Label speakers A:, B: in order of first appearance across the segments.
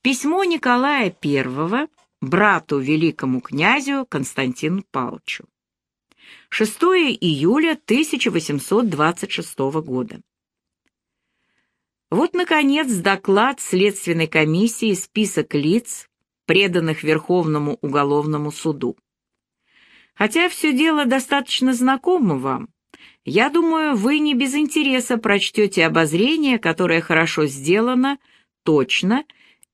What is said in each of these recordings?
A: Письмо Николая I брату великому князю Константину Павловичу. 6 июля 1826 года. Вот, наконец, доклад Следственной комиссии «Список лиц, преданных Верховному уголовному суду». Хотя все дело достаточно знакомо вам, я думаю, вы не без интереса прочтете обозрение, которое хорошо сделано, точно,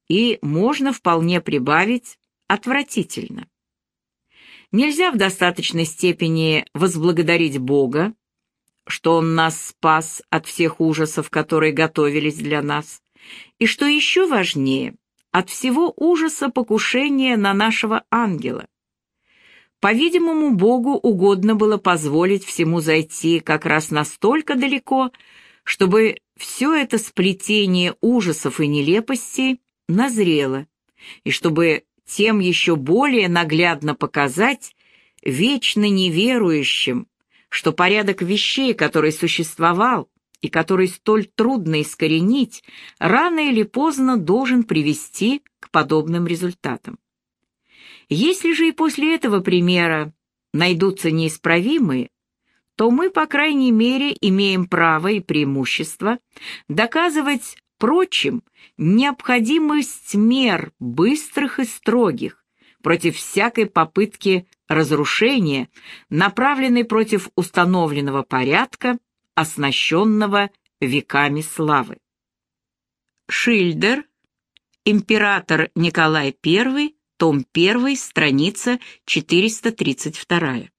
A: и можно вполне прибавить отвратительно. Нельзя в достаточной степени возблагодарить Бога, что Он нас спас от всех ужасов, которые готовились для нас, и, что еще важнее, от всего ужаса покушения на нашего ангела. По-видимому, Богу угодно было позволить всему зайти как раз настолько далеко, чтобы все это сплетение ужасов и нелепостей назрело, и чтобы тем еще более наглядно показать вечно неверующим, что порядок вещей, который существовал и который столь трудно искоренить, рано или поздно должен привести к подобным результатам. Если же и после этого примера найдутся неисправимые, то мы, по крайней мере, имеем право и преимущество доказывать прочим, необходимость мер быстрых и строгих против всякой попытки разрушения, направленной против установленного порядка, оснащенного веками славы. Шильдер, император Николай I, том 1, страница 432.